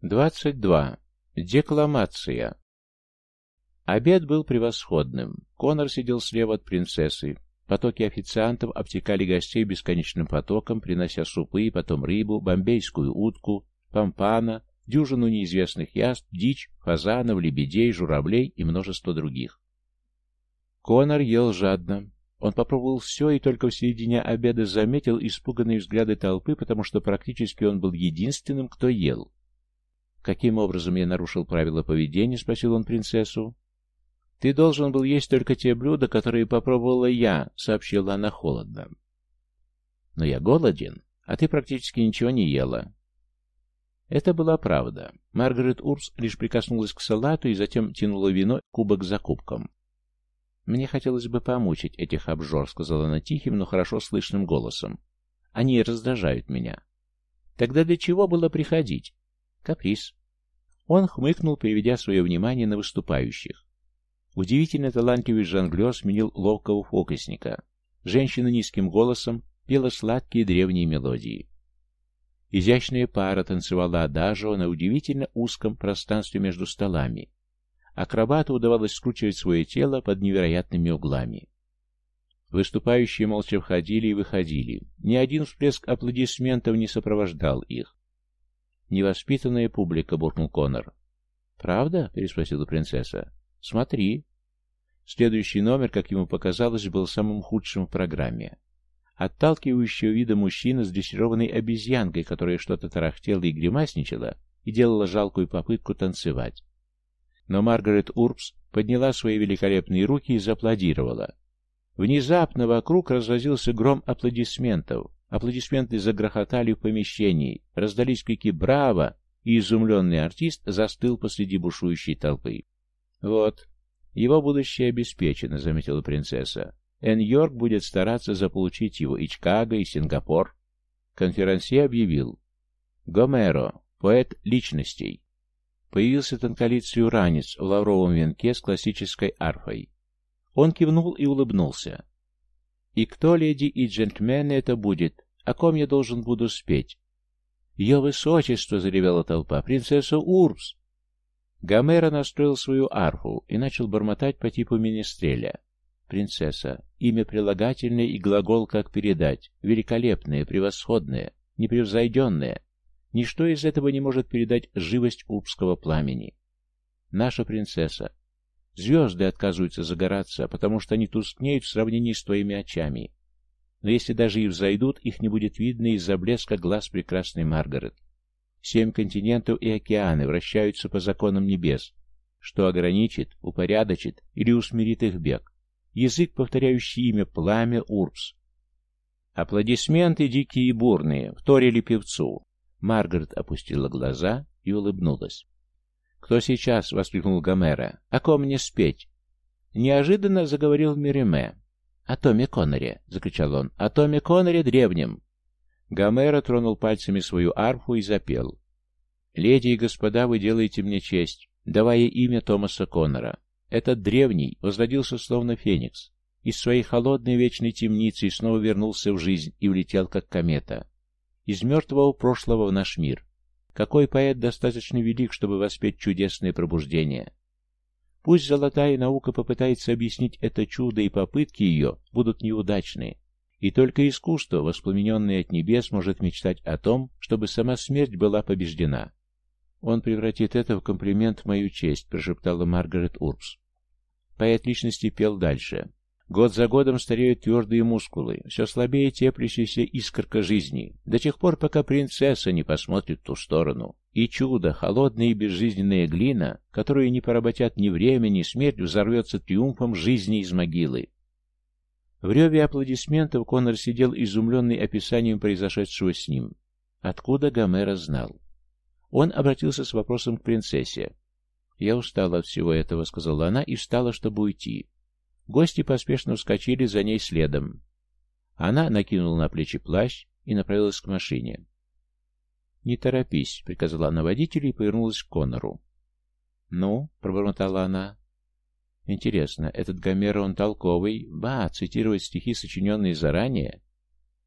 22. Декламация. Обед был превосходным. Конор сидел слева от принцессы. Потоки официантов обтекали гостей бесконечным потоком, принося супы, потом рыбу, бомбейскую утку, пампана, дюжину неизвестных яств, дичь, фазанов, лебедей, журавлей и множество других. Конор ел жадно. Он попробовал все и только в середине обеда заметил испуганные взгляды толпы, потому что практически он был единственным, кто ел. «Каким образом я нарушил правила поведения?» — спросил он принцессу. «Ты должен был есть только те блюда, которые попробовала я», — сообщила она холодно. «Но я голоден, а ты практически ничего не ела». Это была правда. Маргарет Урбс лишь прикоснулась к салату и затем тянула вино кубок за кубком. «Мне хотелось бы помучить этих обжор», — сказала она тихим, но хорошо слышным голосом. «Они раздражают меня». «Тогда для чего было приходить?» «Каприз». Он хмыкнул, переведя свое внимание на выступающих. Удивительно талантливый жонглер сменил ловкого фокусника. Женщина низким голосом пела сладкие древние мелодии. Изящная пара танцевала адажио на удивительно узком пространстве между столами. Акробату удавалось скручивать свое тело под невероятными углами. Выступающие молча входили и выходили. Ни один всплеск аплодисментов не сопровождал их. «Невоспитанная публика», — буркнул Конор. «Правда?» — переспросила принцесса. «Смотри». Следующий номер, как ему показалось, был самым худшим в программе. Отталкивающего вида мужчина с дрессированной обезьянкой, которая что-то тарахтела и гримасничала, и делала жалкую попытку танцевать. Но Маргарет Урбс подняла свои великолепные руки и зааплодировала. Внезапно вокруг разразился гром аплодисментов. Аплодисменты загрохотали в помещении, раздались крики «Браво!» и изумленный артист застыл посреди бушующей толпы. «Вот, его будущее обеспечено», — заметила принцесса. «Эн-Йорк будет стараться заполучить его и Чикаго, и Сингапур». Конферансье объявил. «Гомеро, поэт личностей». Появился тонколицый уранец в лавровом венке с классической арфой. Он кивнул и улыбнулся. «И кто, леди и джентльмены, это будет? О ком я должен буду спеть?» «Ее высочество!» — заревела толпа. «Принцесса Урбс!» Гомера настроил свою арфу и начал бормотать по типу министреля. Принцесса. Имя прилагательное и глагол как передать. Великолепное, превосходное, непревзойденное. Ничто из этого не может передать живость упского пламени. Наша принцесса. Звезды отказываются загораться, потому что они тускнеют в сравнении с твоими очами. Но если даже и взойдут, их не будет видно из-за блеска глаз прекрасной Маргарет. Семь континентов и океаны вращаются по законам небес, что ограничит, упорядочит или усмирит их бег. Язык, повторяющий имя пламя Урбс. Аплодисменты дикие и бурные вторили певцу. Маргарет опустила глаза и улыбнулась. «Кто сейчас?» — воскликнул Гомера. «О ком мне спеть?» Неожиданно заговорил Мериме. «О Томе Конноре!» — закричал он. «О Томе Конноре древнем!» Гомера тронул пальцами свою арфу и запел. «Леди и господа, вы делаете мне честь, давая имя Томаса Коннора. Этот древний возродился словно феникс. Из своей холодной вечной темницы и снова вернулся в жизнь и улетел как комета. Из мертвого прошлого в наш мир. Какой поэт достаточно велик, чтобы воспеть чудесное пробуждение? Пусть золотая наука попытается объяснить это чудо, и попытки ее будут неудачные. И только искусство, воспламененное от небес, может мечтать о том, чтобы сама смерть была побеждена. «Он превратит это в комплимент в мою честь», — прошептала Маргарет Урбс. Поэт личности пел дальше. Год за годом стареют твердые мускулы, все слабее теплящаяся искорка жизни, до тех пор, пока принцесса не посмотрит в ту сторону. И чудо, холодная и безжизненная глина, которую не поработят ни время, ни смерть, взорвется триумфом жизни из могилы. В реве аплодисментов Конор сидел изумленный описанием произошедшего с ним. Откуда Гомера знал? Он обратился с вопросом к принцессе. «Я устала от всего этого», — сказала она и встала, чтобы уйти. Гости поспешно вскочили за ней следом. Она накинула на плечи плащ и направилась к машине. «Не торопись», — приказала она водителю и повернулась к Конору. «Ну», — пробормотала она, Интересно, этот Гомер, он толковый? Ба, цитировать стихи, сочиненные заранее?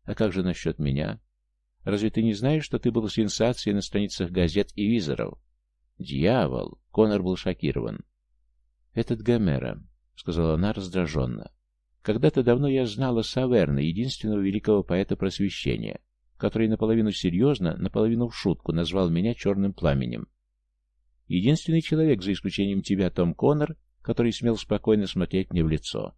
А как же насчет меня? Разве ты не знаешь, что ты был сенсацией на страницах газет и визоров?» «Дьявол!» — Конор был шокирован. «Этот Гомера», — сказала она раздраженно. «Когда-то давно я знала Саверна, единственного великого поэта просвещения, который наполовину серьезно, наполовину в шутку назвал меня черным пламенем. Единственный человек, за исключением тебя, Том Коннор, который смел спокойно смотреть мне в лицо.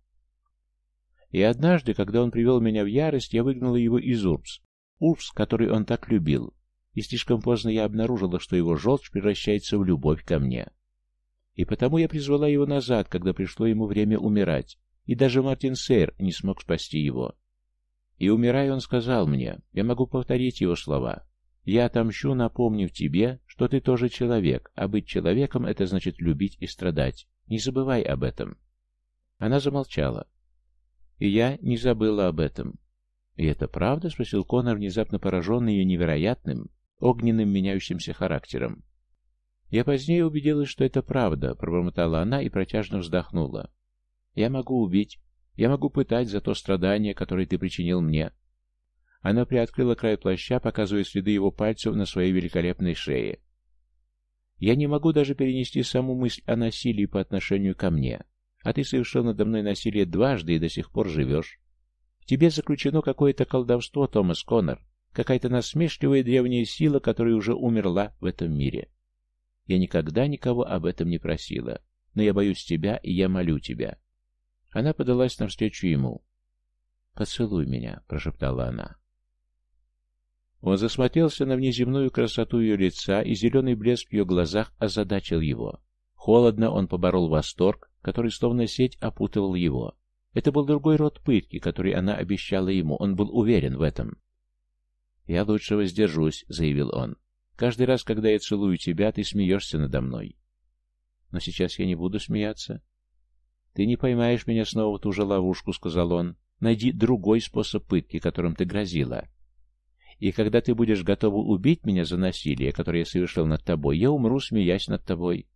И однажды, когда он привел меня в ярость, я выгнала его из Урбс. Урбс, который он так любил. И слишком поздно я обнаружила, что его желчь превращается в любовь ко мне. И потому я призвала его назад, когда пришло ему время умирать. И даже Мартин Сейр не смог спасти его. И умирая, он сказал мне, я могу повторить его слова. «Я отомщу, напомнив тебе, что ты тоже человек, а быть человеком — это значит любить и страдать. Не забывай об этом». Она замолчала. И я не забыла об этом. «И это правда?» — спросил Конор, внезапно пораженный ее невероятным, огненным меняющимся характером. «Я позднее убедилась, что это правда», — пробормотала она и протяжно вздохнула. «Я могу убить, я могу пытать за то страдание, которое ты причинил мне». Она приоткрыла край плаща, показывая следы его пальцев на своей великолепной шее. «Я не могу даже перенести саму мысль о насилии по отношению ко мне, а ты совершил надо мной насилие дважды и до сих пор живешь. В тебе заключено какое-то колдовство, Томас Коннор, какая-то насмешливая древняя сила, которая уже умерла в этом мире. Я никогда никого об этом не просила, но я боюсь тебя, и я молю тебя». Она подалась навстречу ему. «Поцелуй меня», — прошептала она. Он засмотрелся на внеземную красоту ее лица, и зеленый блеск в ее глазах озадачил его. Холодно он поборол восторг, который словно сеть опутывал его. Это был другой род пытки, который она обещала ему, он был уверен в этом. «Я лучше воздержусь», — заявил он. «Каждый раз, когда я целую тебя, ты смеешься надо мной». «Но сейчас я не буду смеяться». «Ты не поймаешь меня снова в ту же ловушку», — сказал он. «Найди другой способ пытки, которым ты грозила. И когда ты будешь готова убить меня за насилие, которое я совершил над тобой, я умру, смеясь над тобой».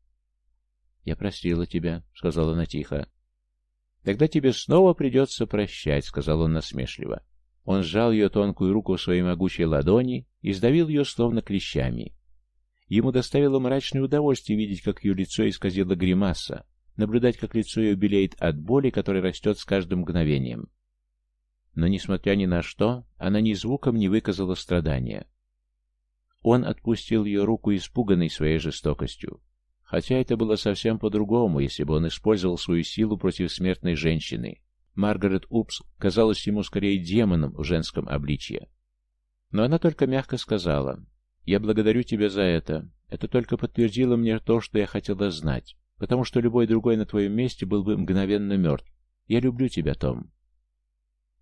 «Я простила тебя», — сказала она тихо. «Тогда тебе снова придется прощать», — сказал он насмешливо. Он сжал ее тонкую руку в своей могучей ладони и сдавил ее словно клещами. Ему доставило мрачное удовольствие видеть, как ее лицо исказило гримаса, наблюдать, как лицо ее белеет от боли, которая растет с каждым мгновением. Но, несмотря ни на что, она ни звуком не выказала страдания. Он отпустил ее руку, испуганный своей жестокостью. Хотя это было совсем по-другому, если бы он использовал свою силу против смертной женщины. Маргарет Упс казалась ему скорее демоном в женском обличье. Но она только мягко сказала, «Я благодарю тебя за это. Это только подтвердило мне то, что я хотела знать, потому что любой другой на твоем месте был бы мгновенно мертв. Я люблю тебя, Том».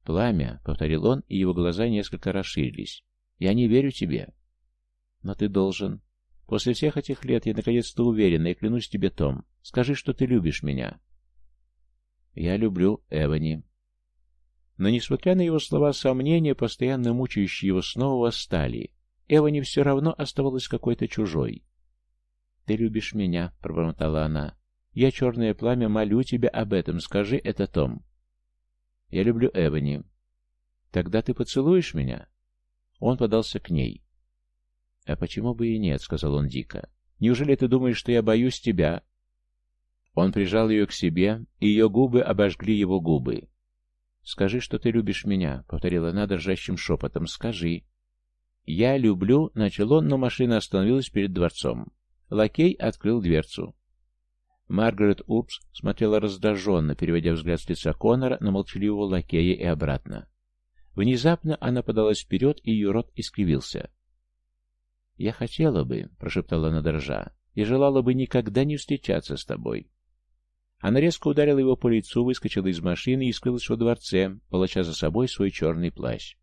«Пламя», — повторил он, и его глаза несколько расширились. «Я не верю тебе». «Но ты должен. После всех этих лет я наконец-то уверена и клянусь тебе, Том. Скажи, что ты любишь меня». Я люблю Эвани. Но, несмотря на его слова, сомнения, постоянно мучающие его, снова восстали. Эвани все равно оставалась какой-то чужой. «Ты любишь меня», — пробормотала она. «Я, черное пламя, молю тебя об этом. Скажи это, Том». «Я люблю Эвани». «Тогда ты поцелуешь меня?» Он подался к ней. «А почему бы и нет?» — сказал он дико. «Неужели ты думаешь, что я боюсь тебя?» Он прижал ее к себе, и ее губы обожгли его губы. «Скажи, что ты любишь меня», — повторила она дрожащим шепотом. «Скажи». «Я люблю», — начал он, но машина остановилась перед дворцом. Лакей открыл дверцу. Маргарет Упс смотрела раздраженно, переводя взгляд с лица Конора на молчаливого лакея и обратно. Внезапно она подалась вперед, и ее рот искривился. «Я хотела бы», — прошептала она дрожа, — «и желала бы никогда не встречаться с тобой. Она резко ударила его по лицу, выскочила из машины и скрылась во дворце, волоча за собой свой черный плащ.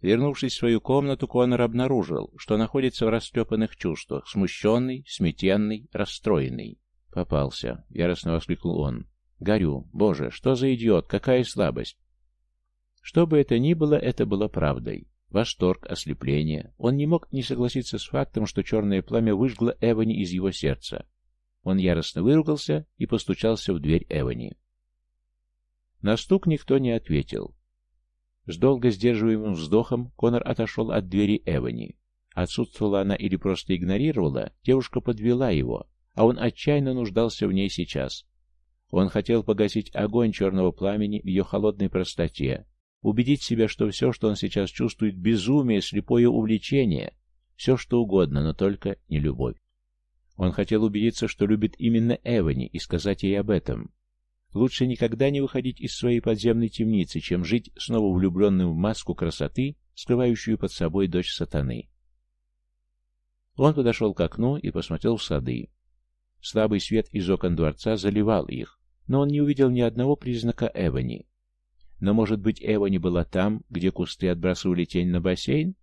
Вернувшись в свою комнату, Конор обнаружил, что находится в растрепанных чувствах, смущенный, сметенный, расстроенный. «Попался!» — яростно воскликнул он. «Горю! Боже, что за идиот! Какая слабость!» Что бы это ни было, это было правдой. Восторг, ослепление. Он не мог не согласиться с фактом, что черное пламя выжгло Эвани из его сердца. Он яростно выругался и постучался в дверь Эвани. На стук никто не ответил. С долго сдерживаемым вздохом Конор отошел от двери Эвани. Отсутствовала она или просто игнорировала, девушка подвела его, а он отчаянно нуждался в ней сейчас. Он хотел погасить огонь черного пламени в ее холодной простоте, убедить себя, что все, что он сейчас чувствует, безумие, слепое увлечение, все что угодно, но только не любовь. Он хотел убедиться, что любит именно Эвани, и сказать ей об этом. Лучше никогда не выходить из своей подземной темницы, чем жить снова влюбленным в маску красоты, скрывающую под собой дочь сатаны. Он подошел к окну и посмотрел в сады. Слабый свет из окон дворца заливал их, но он не увидел ни одного признака Эвани. Но, может быть, Эвани была там, где кусты отбрасывали тень на бассейн?